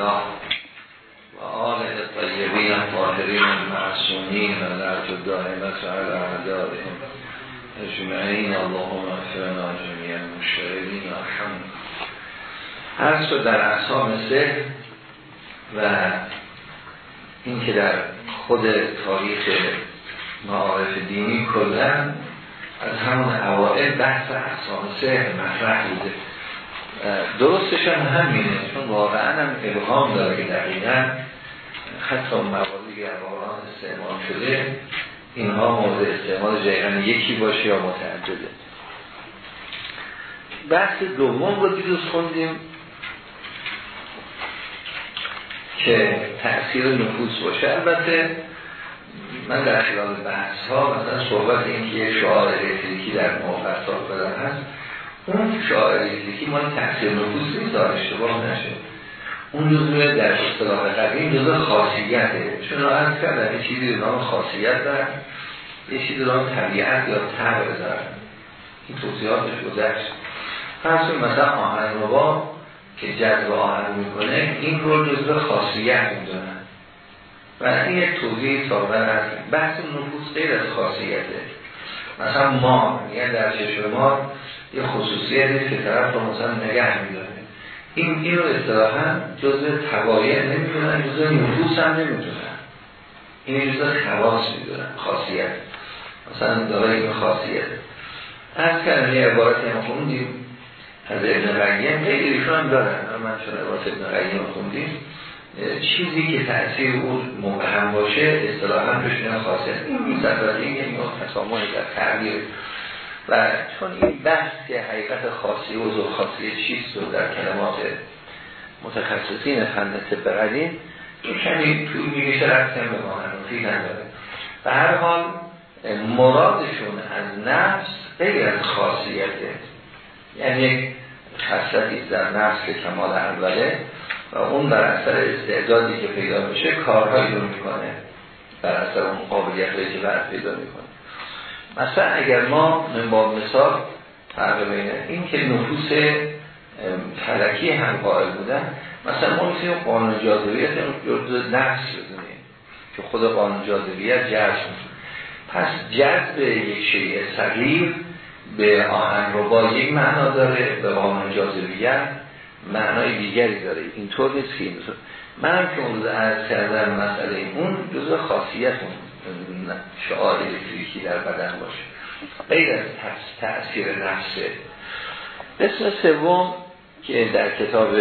الله و آله طیبین طاهرین معصومین و لعت دائمت علی اعدائهم اجمعین. اللهم افرنا جميعا مشتغلین و الحمد هر شد در احسام سه و این که در خود تاریخ معارف دینی کلن از همون اوائل بحث احسام سه مطرح بوده. درستش هم همینه. چون واقعا هم ابهام داره که دقیقا حتی مواردی که قرآن استعمال شده اینها مورد استعمال جایگان یکی باشه یا متعدده. بحث دوم رو دیروز خوندیم که تأثیر نفوس باشه. البته من در خلال بحث ها مثلا صحبت این که شعار الکتریکی در موقع بدن هست. اون شعار الکتریکی مال تأثیر نفوس نیست اشتباه نشه اون جزوه در اصطلاح قدیم جزء خاصیته. چون از کردن یه چیزی نام خاصیت دارن یه چیزی نام طبیعت یا طبع دارن. این توضیحاتش گذشت. پس مثلا آهن ربا که جذب آهن می‌کنه این رو جزء خاصیت می‌دونن. و این یک توضیح سابقا هست. بحث نفوس غیر از خاصیته. مثلا ما میگن در چشم ما یه خصوصیتی که طرف رو مثلا نگه میداره. این این رو اصطلاحا جزء تبایع نمی‌دونن جزء نفوس هم نمی‌دونن. این جزء خواص می‌دونن خاصیت. مثلا داره این خاصیت. از کردن یه عبارتی هم خوندیم. از ابن قیم. خیلی ایشون دارن. من چون عبارت ابن قیم خوندیم. چیزی که تأثیر اون مبهم باشه اصطلاحا بشون خاصیت. این می‌زد این یعنی تسامح در تعبیر. و چون این بحث که حقیقت خاصی و خاصی چیست و در کلمات متخصصین فن طب قدیم این کمی توی میگه رفتن به ماهنوفی نداره. و هر حال مرادشون از نفس غیر از خاصیته. یعنی یک خصلتی در نفس کمال اوله و اون بر اثر استعدادی که پیدا میشه کارهایی رو می‌کنه. بر اثر اون قابلیت که بعد پیدا می‌کنه. مثلا اگر ما من با مثال فرق بین این که نفوس فلکی هم قائل بودن مثلا ما می‌تونیم قانون جاذبیت جزء نفس بدونیم که خود قانون جاذبیت جذب پس جذب یک شیء صغیر به آهن رو با یک معنا داره به قانون جاذبیت معنای دیگری داره. اینطور نیست که اینطور منم که اون روز عرض کردم مسئله اون جزء خاصیت اون. شعار الکتریکی در بدن باشه. غیر از تأثیر نفسه اسم سوم که در کتاب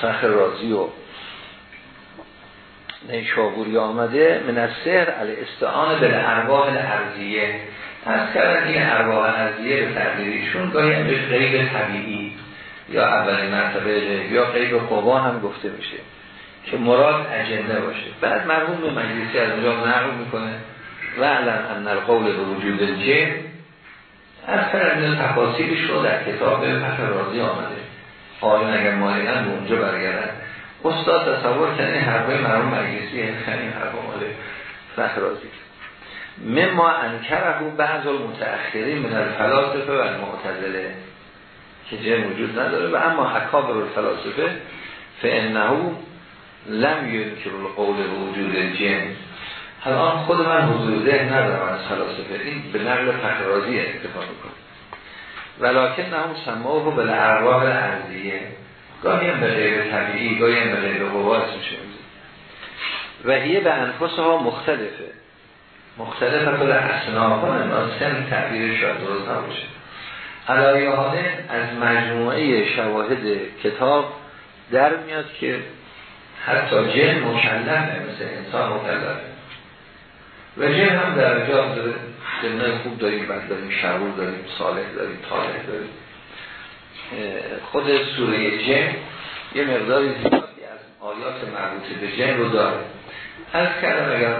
فخر رازی و نیشابوری آمده من از سهر علی استعانه به ارواح الارضیه. از کردن این ارواح ارضیه به تقدیریشون گاهی هم به غیب طبیعی یا اولین مرتبه یا غیب قوا هم گفته میشه. که مراد اجنده باشه. بعد مرحوم به مجلسی از اونجا نقل می‌کنه. و علم ان القول به وجود الجن از فرمین تفاصیلش رو در کتاب فتح راضی آمده. آقایون اگر مایلن به اونجا برگردن؟ استاد تصور کنه حرفای مرحوم مجلسی این حرفا مال فتح راضی مما انکره بعض المتأخرین من الفلاسفه و المعتزله. که جن وجود نداره. و اما حکابر الفلاسفه فانه لم ینکر القول وجود الجن. الان خود من حضور ذهن ندارم از فلاسفه. این به نقل فخرازی اکتفا می‌کنه. ولیکن نهم سماه به ارواح ارضیه. گاهی هم به غیر طبیعی گاهی هم به غیر قواس میشه و هیه به انفس ها مختلفه مختلفه کل اصناف ها سن تعبیر شاید درست نباشه. علایه از مجموعه شواهد کتاب در میاد که حتی جن مکلفه مثل انسان مکلفه و جن هم درجات داره جنای خوب داریم بعد داریم شرور داریم صالح داریم طالح داریم. خود سوره جن یه مقداری زیادی از آیات مربوط به جن رو داره. از کردم اگر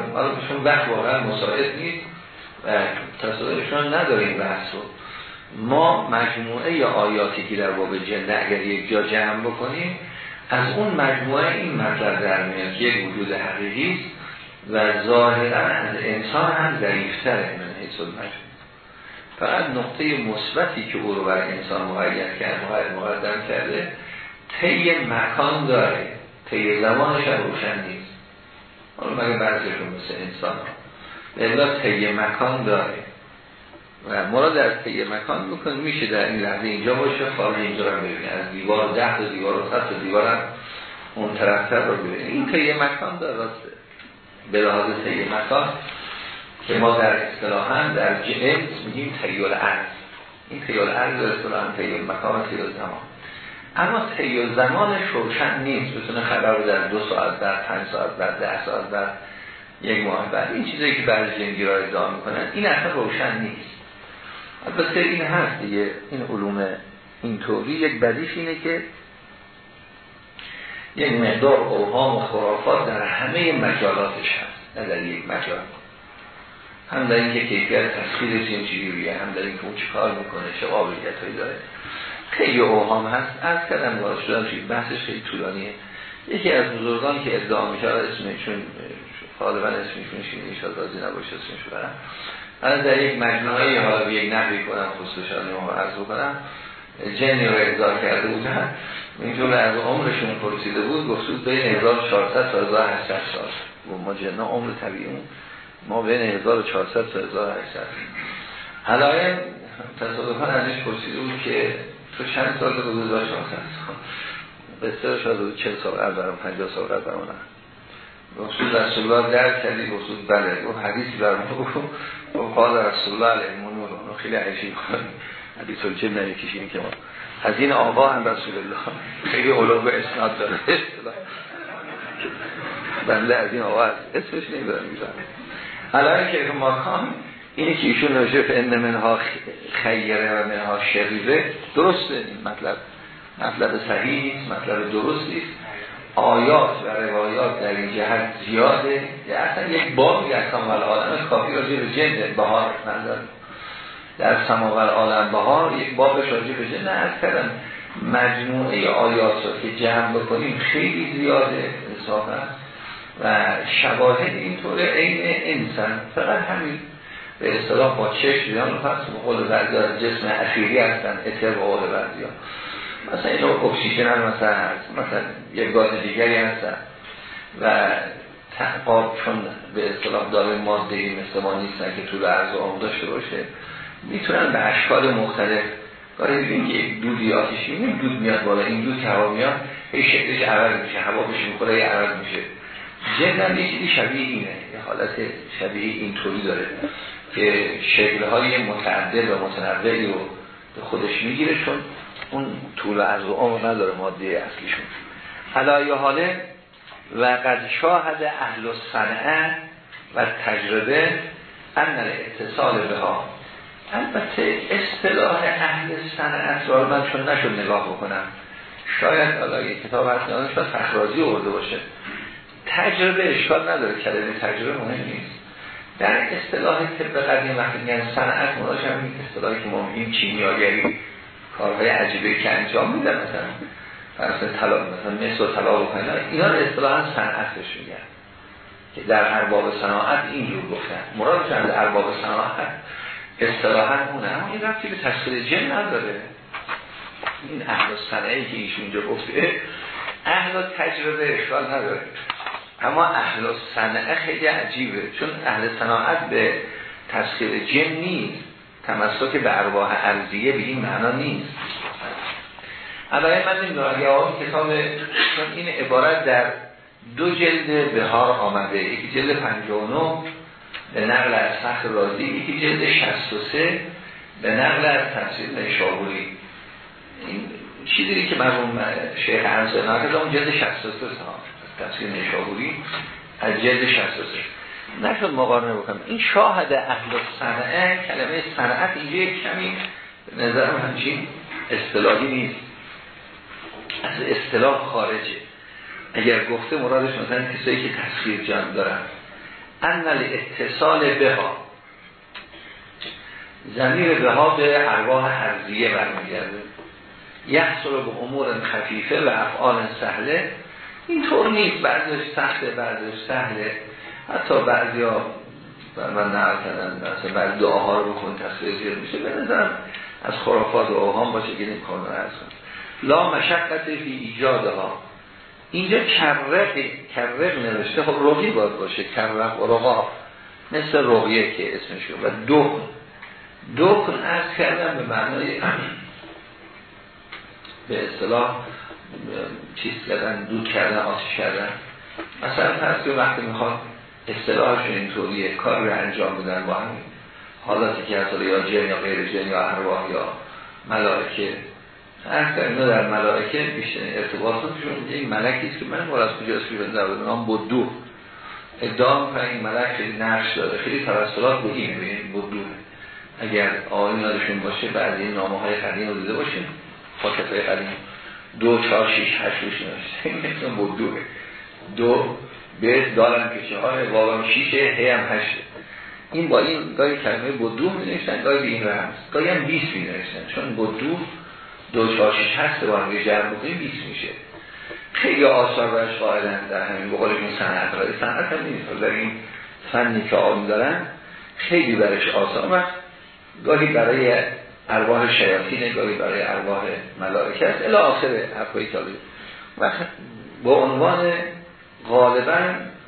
چون وقت واقعا مساعد نیست و تصادفشون نداریم بحث رو. ما مجموعه یا آیاتی که در باب جن اگر یک جا جمع بکنیم از اون مجموعه این مطلب در میاد که یک وجود حقیقی و ظاهرا از انسان هم ضعیفتره من حیث فقط نقطه مثبتی که او رو بر انسان مقید کرد مقدم کرده طی مکان داره. طی زمانش هم روشن نیست. حالا مگه بعضیشون مثل انسان ها طی مکان داره. و مراد در طی مکان بکنه میشه در این لحظه اینجا باشه. خارج اینجا رو ببینید از دیوار ده تا دیوار و صد تا دیوار هم اون طرفتر رو ببینید این طی مکان داره راسته. به لحاظ طی مکان که ما در اصطلاحا در جنس میگیم تیول عرض این تیول عرض اصطلاحا تیول مکان و تیول زمان اما تیول زمانش روشن نیست. بتونه خبر رو در دو ساعت در پنج ساعت در ده ساعت در یک ماه بعد این چیزایی که بعضی جنگی را ادعا می‌کنن این اصلا روشن نیست. البته این هست دیگه این علوم اینطوری. یک بدیش اینه که یک مقدار اوهام و خرافات در همه مجالاتش هست نه در یک مجال. هم در اینکه کیفیت تسخیرش این چیزیه هم در اینکه اون چی کار می‌کنه چه قابلیت هایی داره. خیلی اوهام هست. از کردم وارد شدن بحثش خیلی طولانیه. یکی از بزرگان که ادعا میشه اسمشون غالبا اسمشون شینی شاد رازی نباشه اسمشون برم. من در یک مجموعه حالا یک نقلی کنم خصوصانی رو عرض بکنم. جنی رو ادعا کرده بودن. اینجور از عمرشون پرسیده بود گفتود بین 1400 تا 1800 سال و ما جنه عمر طبیعی ما بین 1400 تا 1800 حالا تصادفا ازش پرسیده بود که تو چند سال رو 1400 قصه شاید 40 سال قبل برام 50 سال قبل برام. رسول رسول الله در کردی رسول بله اون حدیثی برام گفت و قال رسول الله علیه منور اونو خیلی عجیب حدیث الجن نمی‌کشیم که ما؟ از این آقا هم رسول الله. خیلی علوم اسناد داره. بنده از این آقا اسمش نمیدارم می‌زنم حالا که ماکان اینی که ایشون نوشه فعن منها خیره و منها شریره. درسته این مطلب. مطلب صحیح نیست مطلب درست نیست آیات و روایات در این جهت زیاده یا اصلا یک باب در سماول عالم کافی راجع به جند بهار نظر. در سماول عالم بهار یک بابش راجع به جند نه کردم. مجموعه آیات رو که جمع بکنیم خیلی زیاده انصافا و شواهد اینطور عین انسان. فقط همین. به اصطلاح با چشم بیان رو پس به قول جسم اخیری هستن اتر به قول مثلا اینو اکسیژن مثلا هست. مثلا یک گاز دیگری هستن و تحقاب چون به اصطلاح داره ماده مثل ما نیستن که طول عرض و داشته باشه می‌تونن به اشکال مختلف. ببین که یک دودی آتیشی این دود میاد بالا. این دود که هوا میاد هی شکلش عوض میشه. هوا بشه می‌خوره یه عوض میشه. جن یه چیزی شبیه اینه. یه حالت شبیه اینطوری داره که شکلهای متعدد و متنوعی رو به خودش می‌گیره. چون اون طول عرض و عمر نداره ماده اصلیشون. حالا حاله و قد شاهد اهل صنعه و تجربه ان اتصال به ها البته اصطلاح اهل صنعت را من چون نشد نگاه بکنم. شاید حالا کتاب هست شاید تخراجی ارده باشه. تجربه اشکال نداره کلمه تجربه مهم نیست. در اصطلاح طب قدیم وقتی میگن صنعت مرادش هم این اصطلاحی که ما میگیم کیمیاگری کارهای عجیبه که انجام میدن مثلا فرض طلا مثلا مس و طلا و اینا رو اصطلاحا صنعتش میگن. که در ارباب صناعت اینجور گفتن. مراد چند ارباب صناعت اصطلاحا اونه. اما این رفتی به تشکیل جن نداره. این اهل صنعه که ایشون اونجا گفته اهل تجربه اشکال نداره. اما اهل صنعه خیلی عجیبه. چون اهل صناعت به تسخیر جن نیست. تمسک به ارواح ارزیه به این معنا نیست. علایه من نمی‌دونم اگه آقا کتاب این عبارت در دو جلد بهار آمده یکی جلد 59 به نقل از سخت رازی یکی جلد 63 به نقل از تفسیر نشابوری این چیزی که مرموم شیخ عرض ناکد اون جلد 63 تفسیر نشابوری از جلد 63 نشد مقارنه بکنم. این شاهد اهل صنعه کلمه صنعت اینجا یک کمی نظر همچین اصطلاحی نیست. از اصطلاح خارجه. اگر گفته مرادش مثلا کسایی که تسخیر جمع دارن. انل اتصال به ها زمیر به ها به ارواح ارزیه برمیگرده. یحصل به امور خفیفه و افعال سهله. اینطور نیست. بعضش سخته بعضش سهله. حتی بعضی ها من نقل کردن مثلا بعضی دعاها رو تصویر زیر میشه. به نظرم از خرافات و اوهام باشه که کار رو لا مشقت فی ایجاد ها اینجا کرق کرق نوشته خب رقی باید باشه. کرق و رقا مثل رقیه که اسمشون و دکن. دکن از کردم به معنای به اصطلاح چیز کردن دود کردن آتش کردن. مثلا فرض که وقتی می‌خواد اصطلاحشون اینطوریه کار رو انجام بدن با همین حالاتی که حتی یا جن یا غیر جن یا ارواح یا ملائکه هر اینا در ملائکه بیشتر ارتباطاتشون این ملکی است که من مورد کجا اسمی در نام بدو ادعا می‌کنن این ملک خیلی نقش داره خیلی توسلات به این ببینید بدو اگر آقای یادشون باشه بعد این نامه های قدیم رو دیده باشیم فاکت های قدیم دو چهار شیش هشت روش نوشته این بدوه دو به دارم کشه های واقعا شیشه هی هم هشته این با این گاهی کلمه بدو می نوشتن گاهی به این رمز گاهی هم بیس می نوشتن چون بدو دو چهار شیش هست با هم جمع بکنیم بیس میشه. خیلی آثار برش قائلن در همین بقولشون صنعت را. صنعت هم نیست. در این فنی که آن دارن خیلی برش آثار و گاهی برای ارواح شیاطین گاهی برای ارواح ملائکه است. الی آخر حرفای تالی و با عنوان غالبا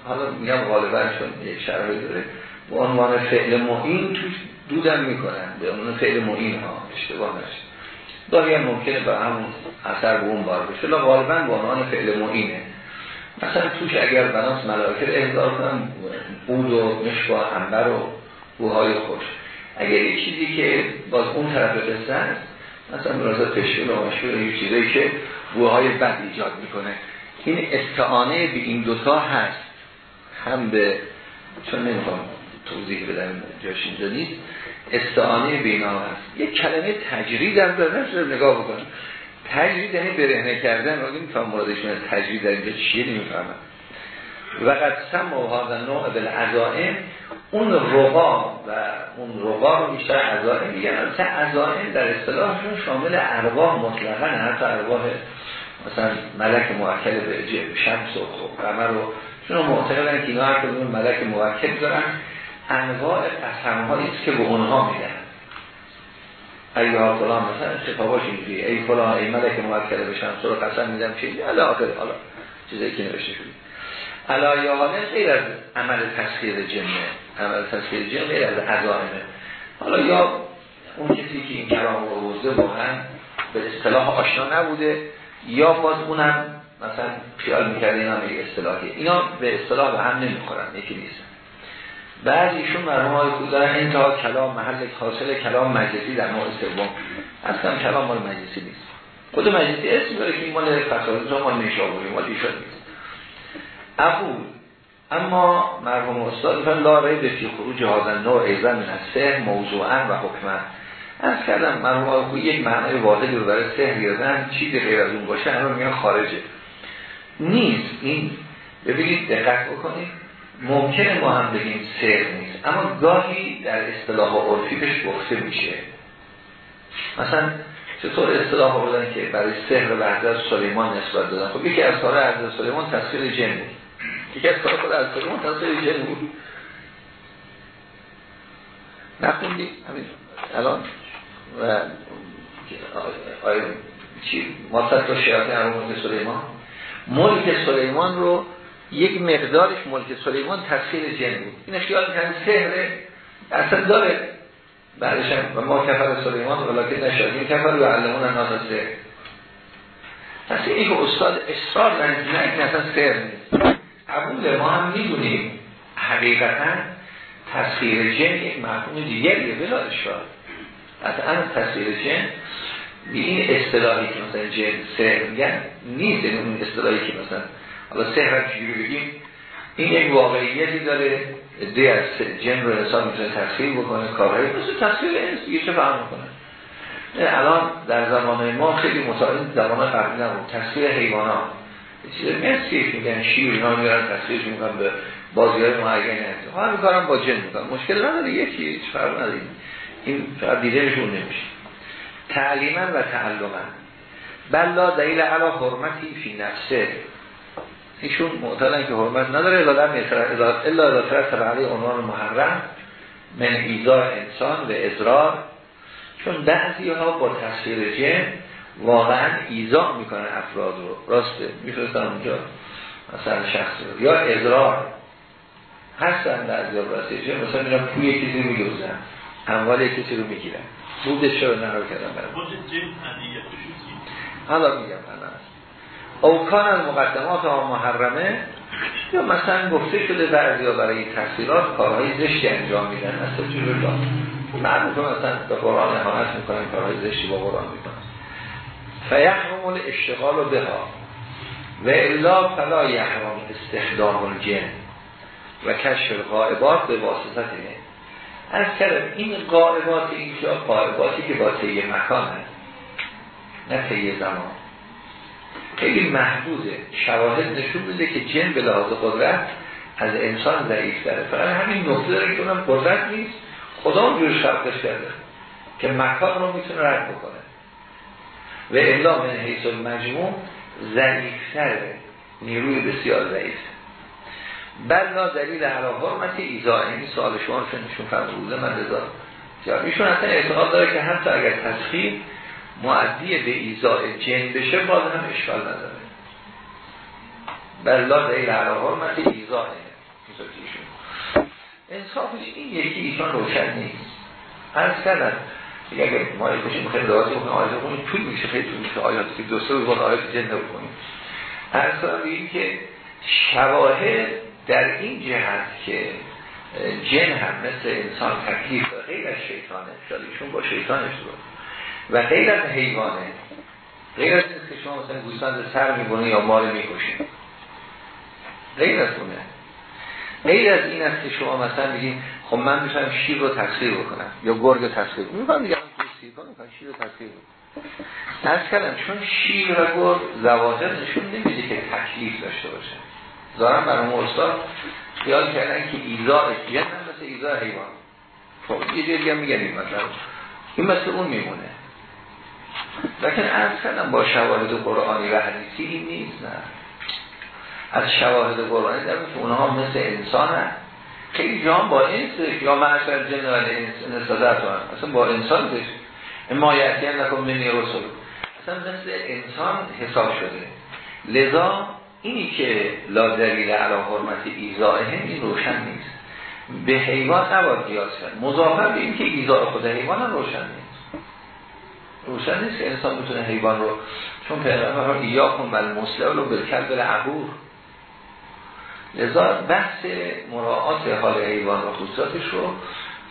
حالا میگم غالبا چون یک شرحی داره با عنوان فعل معین توش دودم می‌کنن به عنوان فعل معین ها اشتباه نشد گاهی هم ممکنه به همون اثر به اون بار بشه لا غالبا با عنوان فعل معینه. مثلا توش اگر بناس ملائکه احضار کنن بود و مشبا انبر و بوهای خوش اگر یک چیزی که باز اون طرف است مثلا مرازا تشکیل و مشهور یک چیزی که بوهای بد ایجاد می‌کنه. این استعانه به این دوتا هست. هم به چون نمی‌خوام توضیح بدم جاش اینجا نیست. استعانه بینا هست. یک کلمه تجرید هم داره نگاه بکنم. تجرید یعنی برهنه کردن. رو میفهم مرادشون از تجرید در اینجا چیه نمی‌فهمم. و قد سم و هذا نوع بالعزائم. اون رقا و اون رقا رو بیشتر عزائم میگن. البته عزائم در اصطلاحشون شامل ارواح مطلقا حتی ارواح مثلا ملک موکل به شمس و قمر رو چون معتقدن که اینا هر کدوم ملک موکل دارن انواع قسم است که به اونها میدن. ای ها فلان مثلا خطاباش اینجوری ای فلان ای ملک موکل به شمس رو قسم میدم چیزی علا آخر حالا چیزایی که نوشته شدی علا یا غیر از عمل تسخیر جنه عمل تسخیر جن غیر از عزائمه حالا یا اون کسی که این کلام رو بوزده واقعا به اصطلاح آشنا نبوده. یا باز اونم مثلا خیال می‌کرده اینا به اصطلاحی اینا به اصطلاح به هم نمی‌خورن یکی نیست. بعد ایشون مرحوم های خود دارن انتها کلام محل حاصل کلام مجلسی در نوع سوم. اصلا کلام مال مجلسی نیست. خود مجلسی اسم داره که این مال فساد مال نشابوری مال ایشان نیست. اقول اما مرحوم استاد فرن لا به فی خروج هازن نوع ایزن من موضوعا و حکمن از کردم مرحوم آقای یک معنی واحدی رو برای سهر گردن چیزی غیر از اون باشه همه میگن خارجه. نیست این ببینید دقت بکنید ممکنه ما هم بگیم سهر نیست اما گاهی در اصطلاح عرفی بهش گفته میشه. مثلا چطور اصطلاح بودن که برای سهر و حضرت سلیمان نسبت دادن؟ خب یکی از کار حضرت سلیمان تصویر جن بود. یکی از کار خود از سلیمان تصویر جن بود. نخوندی؟ همین. الان؟ و آیا چی؟ ما تا شیاطین ملک سلیمان؟ ملک سلیمان رو یک مقدارش ملک سلیمان تسخیر جن بود. این خیال می‌کنن سهره اصلا داره. بعدش هم و ما کفر سلیمان ولیکن نشادیم کفر و علمون الناس سهر پس این که استاد اصرار نه این اصلا سهر نیست. قبول ما هم می‌دونیم. حقیقتا تسخیر جن یک مفهوم دیگریه بلا اشکال قطعا تصویر جن به این اصطلاحی که مثلا جن سهر میگن نیست این اون اصطلاحی که مثلا حالا سهر هم بگیم؟ این یک واقعیتی داره دی از جن رو حساب می‌تونه تصویر بکنه کارهایی مثل تصویر انس دیگه چه فهم می‌کنه؟ الان در زمان ما خیلی متعارض زمان قبلی نبود. تصویر حیوانات. چیز مثل میگن شیر اینا میارن تصویرش می‌کنن به بازی های معینی هست همین کارم با جن می‌کنن. مشکل نداره یکی هیچ فرق نداره. این فقط دیدنشون نمیشه. تعلیما و تعلما بلا دلیل علا حرمتی فی نفسه. ایشون معتقدن که حرمت نداره الا الا ترتب علی عنوان محرم من ایزا انسان و ازرار چون بعضی ها با تصویر جن واقعا ایزا می‌کنن افراد رو. راسته میفرستن اونجا. مثلا شخص رو. یا ادرار هستن در راسته چه مثلا میرن پوی رو میگوزن اموال کسی رو می‌گیرن بودش رو نهار کردن برای حالا میگم اوکان از مقدمات ها محرمه یا مثلا گفته شده بعضی ها برای تحصیلات کارهای زشتی انجام میدن مثلا جلو الله معروفه مثلا به قرآن احانت می‌کنن کارهای زشتی با قرآن می‌کنن. فیحرم الاشتغال بها و الا فلا یحرم استخدام الجن. و کشف القائبات به واسطت از کردم این قائبات اینجا قائباتی که با طی مکان هست نه طی زمان. خیلی محدوده. شواهد نشون میده که جن به لحاظ قدرت از انسان ضعیف داره فقط همین نقطه داره که اونم قدرت نیست. خدا اونجور خلقش کرده که مکان رو می‌تونه رد بکنه. و الا من حیث المجموع ضعیفتره. نیروی بسیار بلا دلیل علا حرمت ایزا این سوال شما نشون فرموده من رضا. ایشون اصلا اعتقاد داره که حتی اگر تسخیر معدی به ایزا جن بشه باز هم اشکال نداره. بلا دلیل علا حرمت ایزا انصافش این یکی ایشان روشن نیست. از کردن اگر ما باشیم خیلی دواتی بکنیم آیات بکنیم طول میشه خیلی طول میشه آیات که دو سه روز آیات جن بکنیم از این که شواهد در این جهت که جن هم مثل انسان تکلیف و غیر از شیطانه شاید ایشون با شیطانش رو و غیر از حیوانه غیر از که شما مثلا گوسفند سر میبونه یا مال می‌کشید غیر از اونه. غیر از این است که شما مثلا بگید خب من می‌تونم شیر رو تکثیر بکنم یا گرگ رو تکثیر می‌کنم دیگه من شیر رو تکثیر بکنم. کردم چون شیر و گرگ زواجر نشون نمیده که تکلیف داشته باشه. دارم برای استاد خیال کردن که ایزا جن هم مثل ایزا حیوان. خب یه دیگه میگن این مثلا این مثل اون میمونه. لیکن از کردم با شواهد قرآنی و حدیثی این نیست نه. از شواهد قرآنی در که اونها مثل انسان هست. خیلی جان با انس یا معشر جن و نسازت اصلا با انسان داشت ما یعتی نکن منی رسول. اصلا مثل انسان حساب شده. لذا اینی که لا دلیل علا حرمت ایزاه این روشن نیست. به حیوان نباید قیاس کرد. مضافر به این که ایزا خود حیوان هم روشن نیست. روشن نیست که انسان بتونه حیوان رو چون پیغمبر ها ایا کن بل مسلم رو بلکل بل عبور لذا بحث مراعات حال حیوان و خصوصاتش رو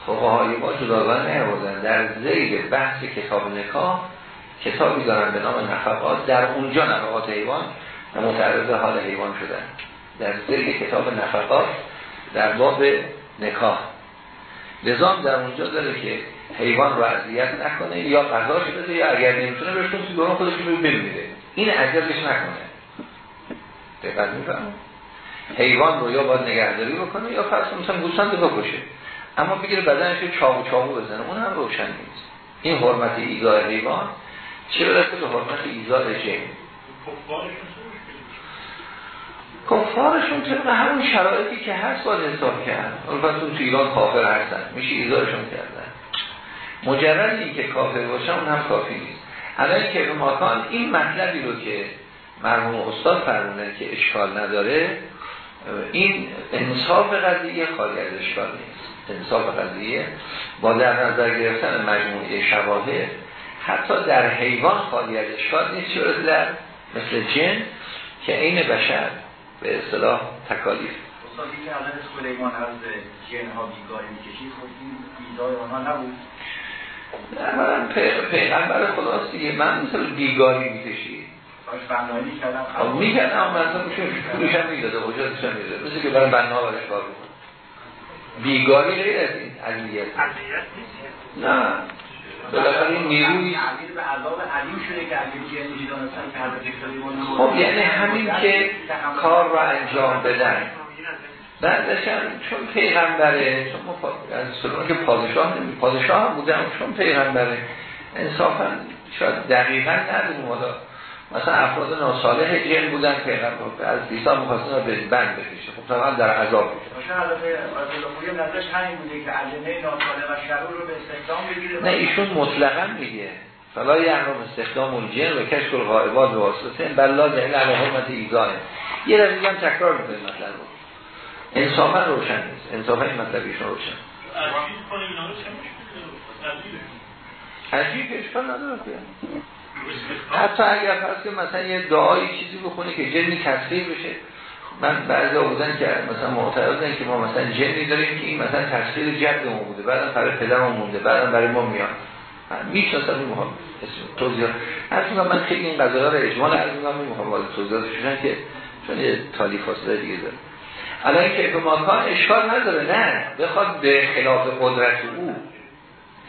فقهای ما جداگانه نیاوردن. در زیر بحث کتاب نکاح کتابی دارن به نام نفقات. در اونجا نفقات حیوان و متعرض حال حیوان شدن. در زیر کتاب نفقات در باب نکاح. نظام در اونجا داره که حیوان رو اذیت نکنه یا غذاش بده یا اگر نمی‌تونه بهش تو دوران خودش رو بمیره این اذیتش نکنه. دقت می‌فهمم حیوان رو یا باید نگهداری بکنه یا فرض مثلا گوسفند بکشه. اما بگیره بدنش چاقو چاقو بزنه. اون هم روشن نیست. این حرمت ایزای حیوان چه برسه به حرمت ایزای جن؟ کفارشون طبق همون شرایطی که هست باید حساب کرد البته تو ایران کافر هستن. میشه ایزارشون کردن. مجرد این که کافر باشن اون هم کافی نیست. الان که ماکان این مطلبی رو که مرحوم استاد فرمونه که اشکال نداره این انصاف قضیه خالی از اشکال نیست. انصاف قضیه با در نظر گرفتن مجموعه شواهد حتی در حیوان خالی از اشکال نیست. در مثل جن که عین بشر به اصطلاح تکالیف. استادی که الان سلیمان از جن ها بیگاری می‌کشید خب این ایدای آنها نبود. نه من پیغمبر خداست دیگه. من مثل بیگاری می‌کشید. خب می‌کردم اما مثلا پولش هم می‌داده هم می‌داده. مثل که برای بنا برش کار بکن بیگاری غیر از این علیت نه. بالاخره نیروی خب یعنی همین که کار رو انجام بدن. بعدش هم چون پیغمبره چون ما که پادشاه پادشاه هم بودن چون پیغمبره. انصافا شاید دقیقا ندونیم مثلا افراد ناصالح جن بودن پیغمبر از عیسی مخواستن رو به بند بکشه خب طبعا در عذاب بشه همین بوده که علمه ناصالح و شرور رو به استخدام بگیره. نه ایشون مطلقا میگه فلا یحرم استخدام الجن و کشف الغائبات به واسطه بلا دلیل علی حرمت ایزاه یه دفعه دیگه هم تکرار می‌کنیم مطلب رو. انصافا روشن نیست. انصافا این مطلب ایشون روشن. عجیب اشکال نداره حتی اگر فرض که مثلا یه دعایی چیزی بخونه که جنی تصویر بشه. من بعضی بودن که مثلا معترضن که ما مثلا جنی داریم که این مثلا تصویر جدمون بوده. بعدم برای پدرمون مونده بعدم برای ما میاد. می‌شناسم این مهم توضیح از من خیلی این قضایا رو اجمال از میگم می‌خوام وارد توضیحاتشون که چون یه تالی فاصله دیگه داره. الان که ماکان اشکال نداره نه. بخواد به خلاف قدرت او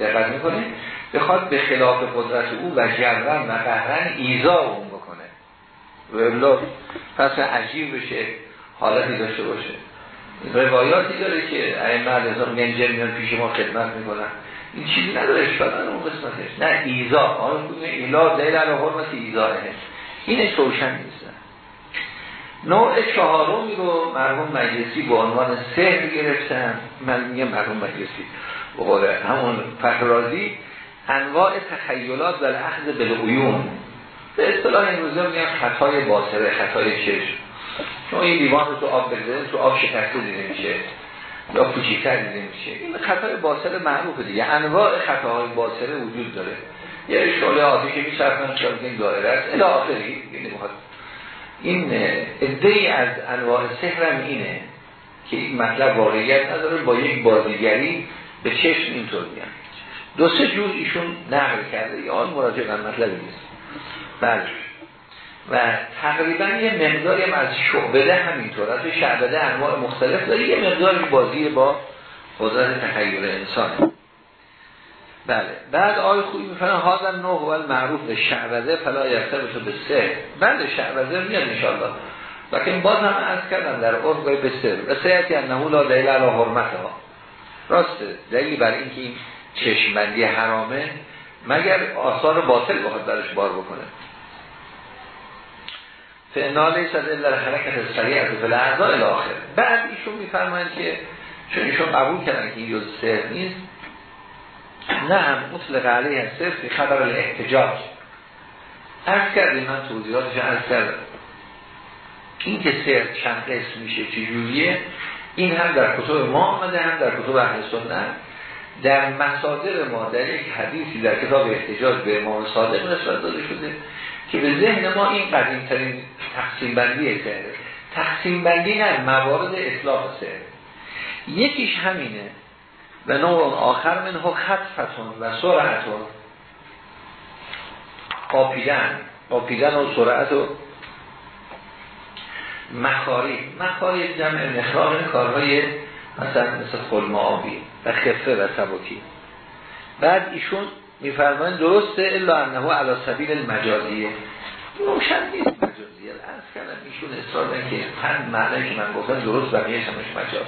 دقت می‌کنه. بخواد به خلاف قدرت او و جرن و قهرن ایزا اون بکنه. و پس عجیب بشه حالتی داشته باشه. روایاتی داره که ائمه علیه میگن میان پیش ما خدمت می‌کنن. این چیزی نداره نداره اون قسمتش. نه ایزا. آن کنه ایلا دلیل علی حرمت ایزاه اینش روشن نیست. نوع چهارمی رو مرحوم مجلسی به عنوان سهر گرفتن. من میگم مرحوم مجلسی. بقول همون فخرازی انواع تخیلات و الاخذ بالعیون. به اصطلاح این روزه میگم خطای باصره خطای چشم. چون این لیوان رو تو آب بزنید تو آب شکسته دیده میشه. یا کوچیکتر دیده میشه. این خطای باصره معروفه دیگه. انواع خطاهای باصره وجود داره. یه شعله آتی که میشرفن شاید این دائره است. الی آخری این ادهی از انواع سحرم اینه که این مطلب واقعیت نداره. با یک بازیگری به چشم اینطور میان دو سه جور ایشون نقل کرده. یا آن مراجعه من مطلبی نیست. بله. و تقریبا یه مقداری هم از شعبده همینطور. از شعبده انواع مختلف داره. یه مقداری بازی با قدرت تخیل انسان. بله. بعد آی خوبی میفنه هازن نوع و معروف به شعبده فلا یفته بشه به سه. بله شعبده میاد انشالله لیکن باز هم از کردم در عرف به سه. و سیعتی انهو لا دلیل علا حرمت ها راسته برای اینکه این چشمندی حرامه مگر آثار باطل بخواد درش بار بکنه. فعناله صد در حرکت سریع از اعضا الاخر بعد ایشون میفرمایند که چون ایشون قبول کردن که این سر نیست نه هم مطلق علیه صرف خبر الاحتجاج. ارز کردیم من توضیحاتش ارز کردم. این که سر چند قسم میشه چجوریه؟ این هم در کتب ما آمده هم در کتب اهل سنت. در مصادر ما در یک حدیثی در کتاب احتجاج به امام صادق نسبت داده شده که به ذهن ما این قدیم ترین تقسیم بندی سهره تقسیم بندی نه موارد اطلاق سهره یکیش همینه. و نوع آخر منه خطفتون و سرعتون قاپیدن. قاپیدن و سرعت و مخاری مخاری جمع مخراق کارهای مثلا مثل خلم آبی. و خفه و سبکی. بعد ایشون میفرمایند درسته الا انه علی سبیل المجازیه. روشن نیست مجازیه از کردم ایشون اصرار که پند معنی که من گفتم درست بقیه همش مجاز.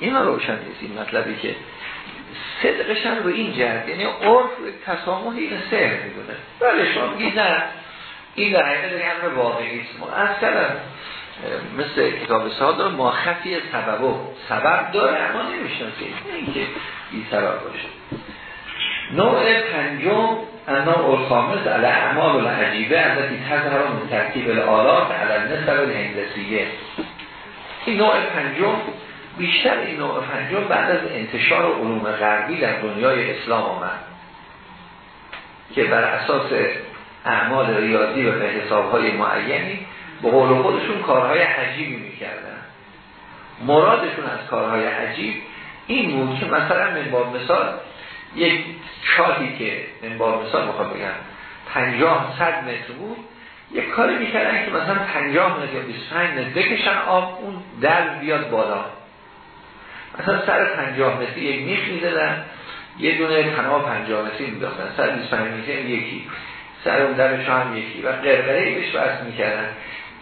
اینا روشن نیست. این مطلبی که صدقش هم رو این جهت یعنی عرف تسامح این سهر می‌دونه بله شما میگید نه. این در حقیقت امر واقعی است. ما از کردم مثل کتاب ساده ما خفی سبب سبب داره اما نمی‌شناسیم نه اینکه بی سبب باشه. نوع پنجم انا الخامس علی اعمال العجیبه التي تظهر من ترتیب الالات علی نسب الهندسیه. این نوع پنجم بیشتر این نوع پنجم بعد از انتشار علوم غربی در دنیای اسلام آمد. که بر اساس اعمال ریاضی و به حسابهای معینی به قول خودشون کارهای عجیبی می‌کردن. مرادشون از کارهای عجیب این بود که مثلا من مثال یک چاهی که من با مثال می‌خوام بگم پنجاه صد متر بود یک کاری می‌کردن که مثلا پنجاه متر یا 25 متر بکشن آب اون در بیاد بالا. مثلا سر پنجاه متری یک میخ می‌زدن یه دونه تنها پنجاه متری میداختن سر 25 متری یکی سر اون درش هم یکی. و قرقره بهش می‌کردن.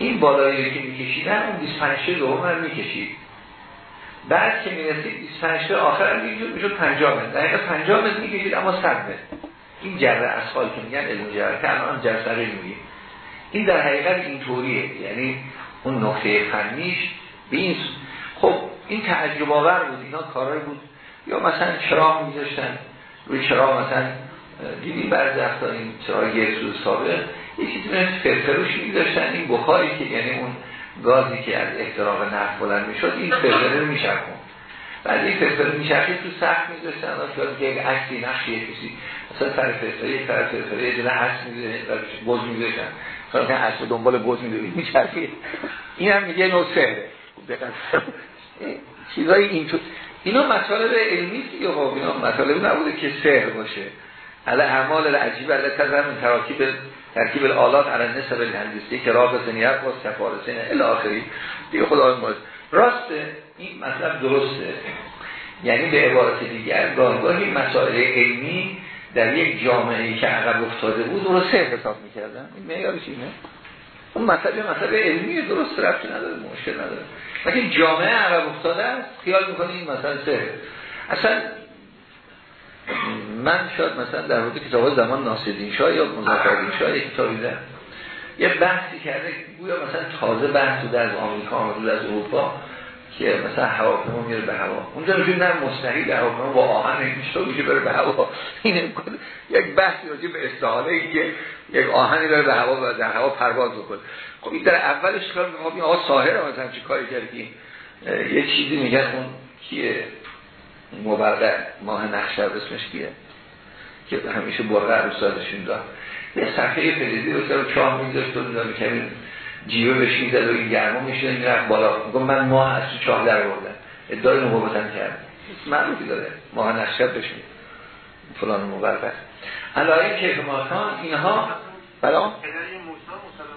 این بالایی که میکشیدن اون 25 دوم هم می‌کشید. بعد که می‌رسید 25 آخر هم می‌شد می‌شد 50 متر. در 50 متر می‌کشید اما 100 متر. این جره اسفال که میگن علم جره که الان جره سقیل میگیم. این در حقیقت اینطوریه. یعنی اون نقطه فنیش به این خب این تعجب آور بود. اینا کارای بود. یا مثلا چراغ میذاشتن. روی چراغ مثلا دیدیم بعد وقتا این چرا یک روز سابق. چیزی مثل فرفروش میداشتن این بخاری که یعنی اون گازی که از احتراق نفت بلند می‌شد این فرفره رو میشکن بعد یک فرفره میشکید تو سخت میداشتن که یک عکسی نقشی کسی. مثلا سر فرفره یک طرف فرفره یه دونه عکس میداشتن بوز میداشتن مثلا که عکس دنبال بوز میداشتن میچرخید. این هم میگه نو سهره چیزای اینطور اینا مطالب علمی یا خب اینا مطالب نبوده که سهر باشه. علی اعمال العجیب علی تزم تراکیب ترکیب الالات علی نسب الهندسی که رابط نیت و سفارسین الی آخری. دیگه خدا مورد راست این مطلب درسته. یعنی به عبارت دیگر گاهگاهی مسائل علمی در یک جامعه که عقب افتاده بود رو سه حساب می‌کردن. این معیارش اینه. اون مطلب مطلب علمی درست رفتی نداره مشکل نداره. لیکن جامعه عقب افتاده است خیال می‌کنه این مثلا سه. اصلا من شاید مثلا در مورد کتاب زمان ناصرالدین شاه یا مظفرالدین شاه یک کتابی ده یه بحثی کرده گویا مثلا تازه بحث در از آمریکا آمده از اروپا که مثلا هواپیما میره به هوا. اونجا میگه نه مستحیل هواپیما با آهن میشه میشه بره به هوا. این یک بحثی راجع به استحاله که یک آهنی بره به هوا و در هوا پرواز بکنه. خب این در اولش کار میگه این آقا ساحر مثلا چی کاری کردی یه چیزی میگن اون کیه؟ مبرقه ماه نخشر اسمش کیه؟ که همیشه برقه رو سازشون داد. یه صفحه فلیزی رو سر چاه میذاشت و می‌داد کمی جیوه بهش می‌زد و این گرما میشه این رفت بالا. میگم من ماه از تو چاه در بردم ادعای نبوتم کرد. معروفی داره. ماه نخشر بشین. فلان مبرقه علایه کیف ماتان اینها بلا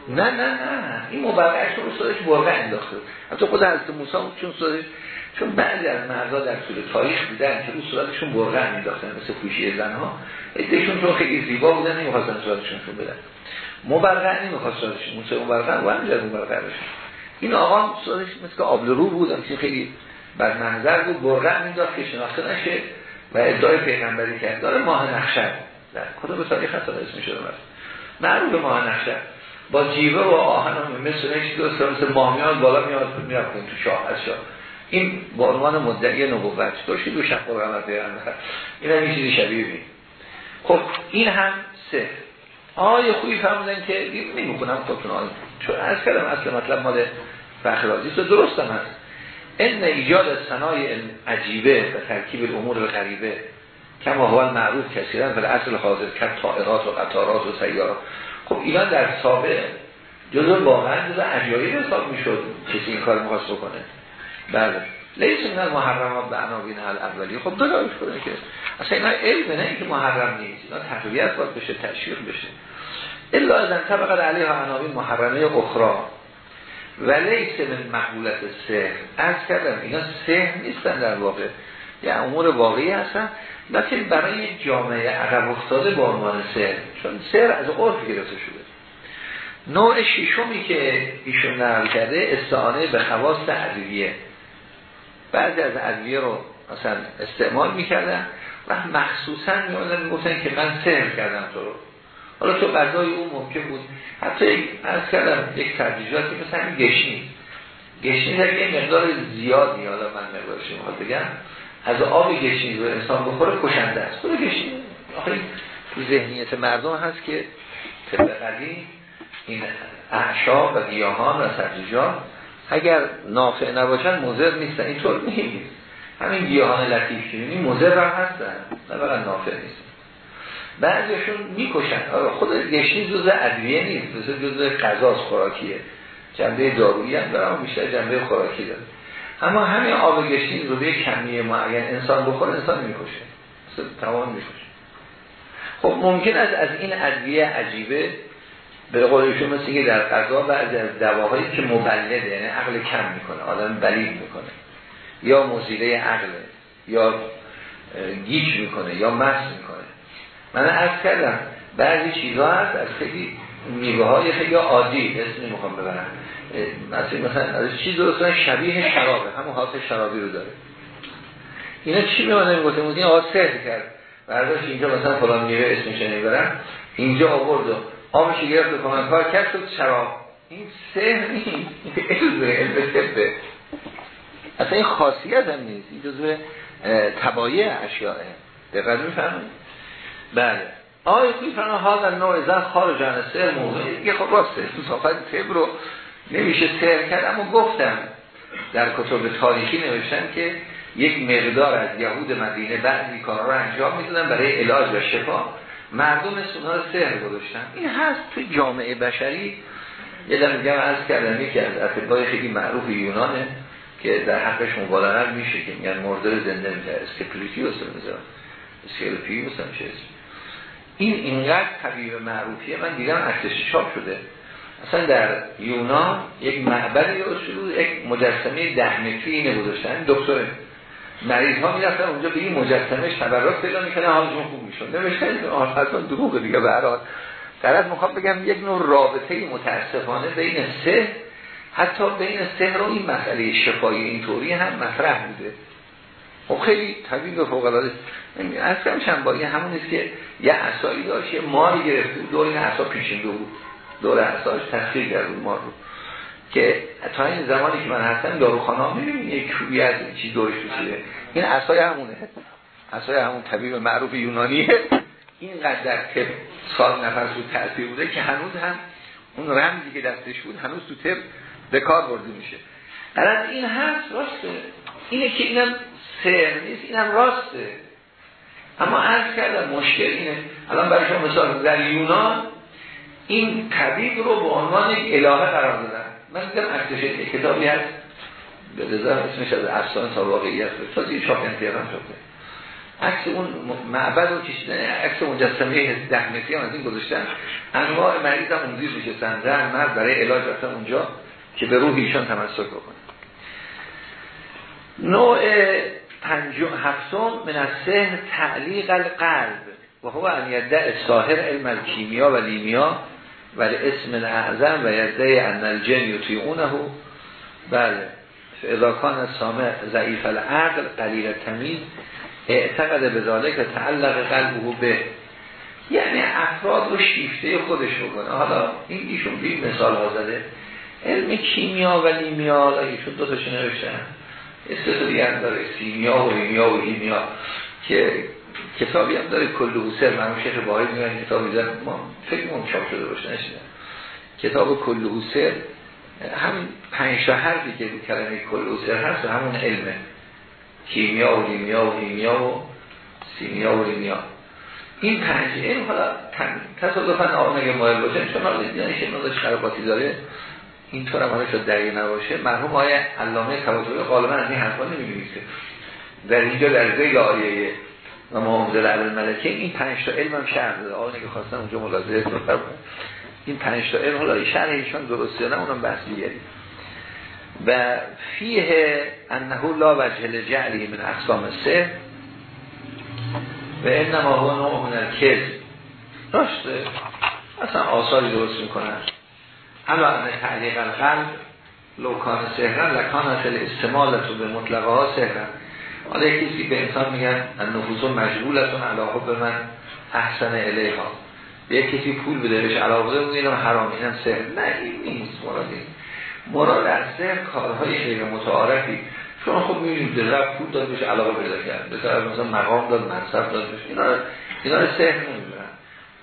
نه نه نه. این مبرقه چون استادش برقه انداخته حتی خود حضرت موسی چون استادش چون بعضی از مردا در طول تاریخ بودن که رو صورتشون برغن میداختن مثل پوشی زنها ادهشون چون خیلی زیبا بودن نمی‌خواستن صورتشون رو بدن مبرغن نمی‌خواست صورتشون موسی مبرغن و همینجا مبرغن این آقا صورتش مثل که آبلرو بود که خیلی بر منظر بود برغن میداخت که شناخته نشه و ادعای پیغمبری کرد داره ماه نخشر در کدوم تاریخ هست اسم شده معروف ماه نخشر با جیوه و آهن هم مثل نشید مثل مامیان بالا میاد میاد تو شاه از شاه این با عنوان مدعی نبوت. داشتی دو شخص قرآن پیغمبر این هم این چیزی شبیه بید خب این هم سه. آیه خوبی فرمودن که نمی‌کنم خودتون. آیه چون از کلم اصل مطلب مال فخرازی است و درست هم هست. این ایجاد صنای عجیبه و ترکیب امور غریبه. کما هو معروف کسیرن ولی اصل حاضر کرد طائرات و قطارات و سیارات. خب ایران در سابق جزو واقعا جزو عجایب حساب می‌شد کسی این کار می‌خواست بکنه. بله. لیس من محرمات به عناوین اولی خب دلایش کنه که اصلا اینا علم نه که محرم نیست. اینا تقویت باید بشه تشویق بشه. الا از طبقه علیه عناوین محرمه اخرى. و لیس من مقبولت سه از کردم اینا سه نیستن در واقع. یه امور واقعی هستن. لیکن برای جامعه عقب افتاده با عنوان سه چون سر از عرف گرفته شده. نوع شیشمی که ایشون نقل کرده استعانه به خواست عدویه. بعضی از ادویه رو مثلا استعمال می‌کردن و مخصوصا میادن می‌گفتن که من سهر کردم تو رو. حالا تو غذای اون ممکن بود. حتی از کردم یک تدریجاتی مثلا گشنی. گشنی در یه مقدار زیادی حالا من مقدارش می‌خواد بگم از آب گشنی رو انسان بخوره کشنده است. خود گشنی تو ذهنیت مردم هست که طبق قدیم این اعشاب و گیاهان و سبزیجات اگر نافع نباشن مضر نیستن. اینطور نیست. همین گیاهان لطیف که مضر هم هستن نه فقط نافع نیست بعضیشون می‌کشن. خود گشنی جزء ادویه نیست جزء غذاست خوراکیه. جنبه دارویی هم دارم بیشتر جنبه خوراکی داره اما همین آب گشنی رو به کمیه معین انسان بخوره انسان می‌کشه. تمام می‌کشه. خب ممکن است از این ادویه عجیبه به قول ایشون مثل که در قضا بعضی از دواهایی که مبلده یعنی عقل کم می‌کنه آدم بلید می‌کنه. یا مزیله عقل یا گیج می‌کنه یا مس می‌کنه. من عرض کردم بعضی چیزها هست از خیلی میوه های خیلی عادی اسم نمی‌خوام ببرم. مثلا مثلا از چیز درستان شبیه شرابه همون حاصل شرابی رو داره. اینا چی میمانه میگوته این آقا سهر کرد. برداشت اینجا مثلا فلان میوه اسمش نمی‌برم. اینجا آورد آبش گرفت کنن کار کرد شد شراب این سه نیست. علم سبه اصلا این خاصیت هم نیست. این جزو تبایع اشیاءه. دقیق می‌فهمید بله. آقای خوی فرمان ها در نوع زن خارج عن سر موضوع. یه خب راسته. صحبت تب رو نمیشه سر کرد اما گفتم در کتب تاریخی نوشتن که یک مقدار از یهود مدینه بعضی کارها رو انجام می‌دونن برای علاج و شفا. مردم سونا رو سهر گذاشتن. این هست توی جامعه بشری. یه دفعه دیگه از کردن یکی از اطبای خیلی معروف یونانه که در حقش مبالغه میشه که میگن مردر زنده میشه اسکپلیتیوس می‌ذارن. اسکلپیوس هم چه این اینقدر طبیب معروفیه من دیدم عکسش چاپ شده. اصلا در یونان یک معبد یا یک مجسمه ده متری اینه گذاشتن. دکتر مریض ها می‌رفتن اونجا به این مجسمه تبرک پیدا می‌کنه حالشون خوب میشون نمیشه اصلا دروغ دیگه به هر حال. طرف می‌خوام بگم یک نوع رابطه متاسفانه بین سه حتی بین سحر و این مسئله شفایی اینطوری هم مطرح بوده. خب خیلی طبیب فوق العاده. اصلا چند بایی همون است که یه عصایی داشت یه ماری گرفته دور این عصا پیشنده بود. دور عصاش تسخیر کرد مار رو. که تا این زمانی که من هستم داروخانه ها می‌بینیم یک کوبی از چی دورش بسیده این عصای همونه. عصای همون طبیب معروف یونانیه. اینقدر در طب سال نفر بود تأثیر بوده که هنوز هم اون رمزی که دستش بود هنوز تو طب به کار برده میشه. از این هست راسته. اینه که اینم سر نیست اینم راسته. اما عرض کردم مشکل اینه. الان برای شما مثال در یونان این طبیب رو به عنوان یک الهه قرار دادن. من دیدم عکسش کتابی هست. به نظر اسمش از افسانه تا واقعیت تا تازه چاپ انتیران شده عکس اون معبد رو کشیدن عکس مجسمه ده متری از این گذاشتن. انواع مریض هم اون زیر نشستن. زن مرد برای علاج رفتن اونجا که به روح ایشان تمسک بکنه نوع پنجم هفتم من از سهر تعلیق القلب. و هو ان ساهر علم الکیمیا و لیمیا. و اسم اعظم و یدع ان الجن یطیعونه. بله. اذا کان سامع ضعیف العقل قلیل تمیز اعتقد به ذالک تعلق قلبه به. یعنی افراد رو شیفته خودش بکنه. حالا این ایشون بیم مثال ها زده. علم کیمیا و لیمیا ایشون دو تاشو نوشتن؟ دیگه هم داره سیمیا و لیمیا و لیمیا که کتابی هم داره کل حسر من شیخ باید میگن کتابی داره ما فکر مون چاپ شده باشه نشیدن کتاب کل حسر همین پنج تا حرفی که کلمه کل حسر هست و همون علمه کیمیا و لیمیا و لیمیا و سیمیا و لیمیا. این پنج علم حالا تصادفاً آقا نگه مایل باشه؟ چون حالا دیدنش نوزش خراباتی داره. اینطور هم حالا شد دقیق نباشه. مرحوم آیه علامه تواتوی غالبا از این حرفا نمی‌نویسه. در اینجا در زیل آیه و محمد علی الملکه این پنج تا علم هم شرح داده. آقا نگه خواستن اونجا ملاحظه بفرمایید این پنج تا علم حالا شرحشون درسته نه اونم بحث دیگری. و فیه انه لا وجه لجعلی من اقسام سه. و انما هو نوع من الکذب. داشته اصلا آثاری درست می‌کنن. اما ان تعلیق القلب لوکان سهرن لکان استعمال تو به مطلقه ها سهرن حالا کسی به انسان میگن نفوذ مجبولتون علاقه به من احسن الیها. یک کسی پول بده بهش علاقه بده میگن حرام اینم سهر نه این نیست مراد مراد از سهر کارهای غیر متعارفی. چون خب می‌بینیم در پول داد بهش علاقه پیدا کرد. به طرف مثلا مقام داد منصب داد بهش. اینا اینا رو سهر نمی‌برن.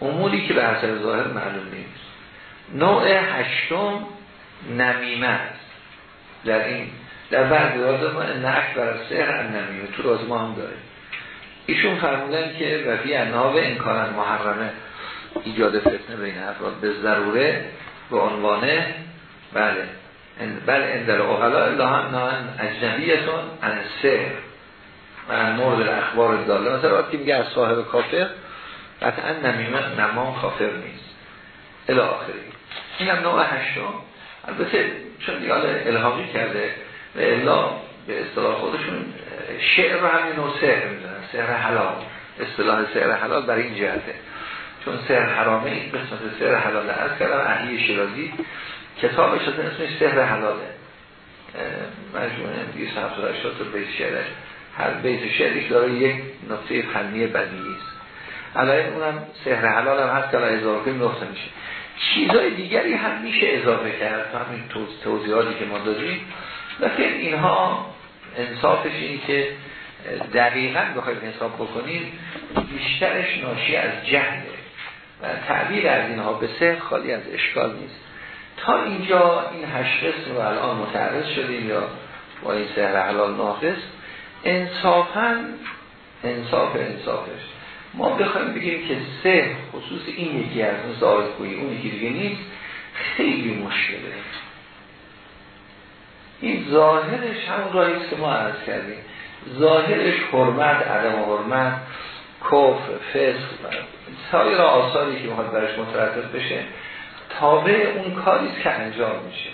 اموری که به حسب ظاهر معلوم نیست. نوع هشتم نمیمه است. در این در بعد راز ما نعک بر سهر نمیمه تو راز ما هم داره. ایشون فرمودن که وفی اناب انکارن محرمه. ایجاد فتنه بین افراد. به ضروره به عنوانه. بله. بل اندر اغلا الله نان اجنبیتون ان سهر و ان مورد اخبار داله. مثلا وقتی میگه از صاحب کافر قطعا نمیمه نمان کافر نیست. الى آخری. این هم نوع هشتم. البته چون دیگه الهاقی کرده. و الا به اصطلاح خودشون شعر رو همین نوع سهر می‌دونن سهر حلال. اصطلاح سهر حلال برای این جهته. چون سهر حرامه این قسمت سهر حلال از کردم احیی شرازی کتابش از اسمش سهر حلاله. مجموعه 278 تا بیت شعرش. هر بیت شعرش داره یک نقطه فنی بدیهی است. علاوه اونم سهر حلال هم هست که اضافه نقطه میشه. چیزهای دیگری هم میشه اضافه کرد. همین توضیحاتی که ما دادیم. لیکن اینها انصافش این که دقیقا بخواید حساب بکنیم بیشترش ناشی از جهله. و تعبیر از اینها به سه خالی از اشکال نیست. تا اینجا این هشت قسم رو الان متعرض شدیم یا با این سهر حلال ناقص انصافا انصاف انصافش. ما بخوایم بگیم که سه خصوص این یکی از مثل کوی اون یکی دیگه نیست خیلی مشکله. این ظاهرش هم راهیست که ما عرض کردیم. ظاهرش حرمت عدم حرمت کفر فسق سایر آثاری که می‌خواد برش متردد بشه تابع اون کاریست که انجام میشه.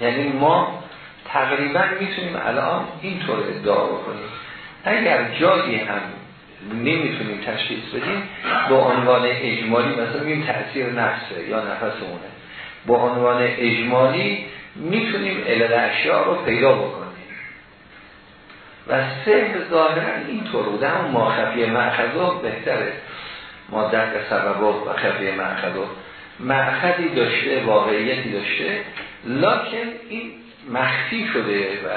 یعنی ما تقریبا می‌تونیم الان اینطور ادعا بکنیم. اگر جایی هم نمی‌تونیم تشخیص بدیم با عنوان اجمالی مثلا میگیم تأثیر نفسه یا نفسمونه با عنوان اجمالی می‌تونیم علل اشیاء رو پیدا بکنیم. و سه ظاهرا اینطور بوده هم ما خفیه بهتره. ما درک سبب و خفیه معخذ معخذی داشته واقعیتی داشته لکن این مخفی شده و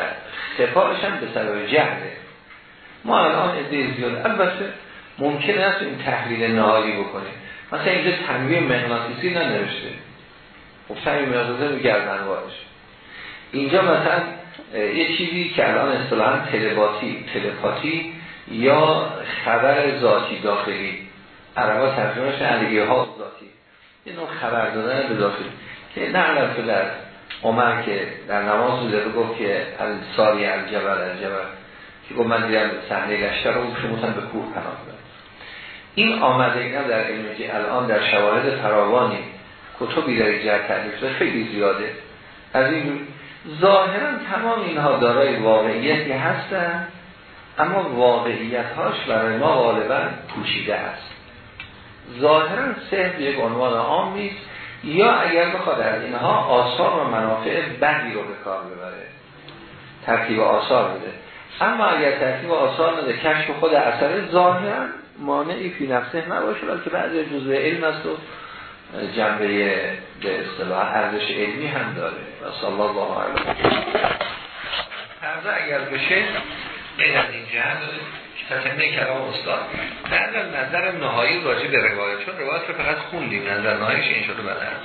سپارش هم به سبب جهله. ما الان ادهی زیاد البته ممکن است این تحلیل نهایی بکنیم. مثلا اینجا تنویه مغناطیسی ننوشته. خب تنویه مغناطیسی گردن اینجا مثلا یه چیزی که الان اصطلاحا تلپاتی تلپاتی یا خبر ذاتی داخلی. عربا ترجمهش علیه ها ذاتی. یه نوع خبر دادن به داخلی که نقل تو در عمر که در نماز رو گفت که ساری الجبل الجبل. که گفت من دیدم صحنه لشکر رو شما به کوه پناه این آمده اینا در علمی که الان در شواهد فراوانی کتبی در اینجا تعریف خیلی زیاده. از این ظاهرا تمام اینها دارای واقعیتی هستن اما واقعیت هاش برای ما غالبا پوشیده است. ظاهرا سه یک عنوان عام نیست یا اگر بخواد از اینها آثار و منافع بدی رو به کار ببره ترتیب آثار بده. اما اگر ترتیب آثار نده کشف خود اثر ظاهرا مانعی فی نفسه نباشه که بعضی جزء علم است و جنبه به اصطلاح ارزش علمی هم داره. و صلی الله علیه اگر بشه این از این جهت تتمه کلام استاد بعد نظر نهایی راجع به روایت چون روایت رو فقط خوندیم نظر نهاییش این شده بعد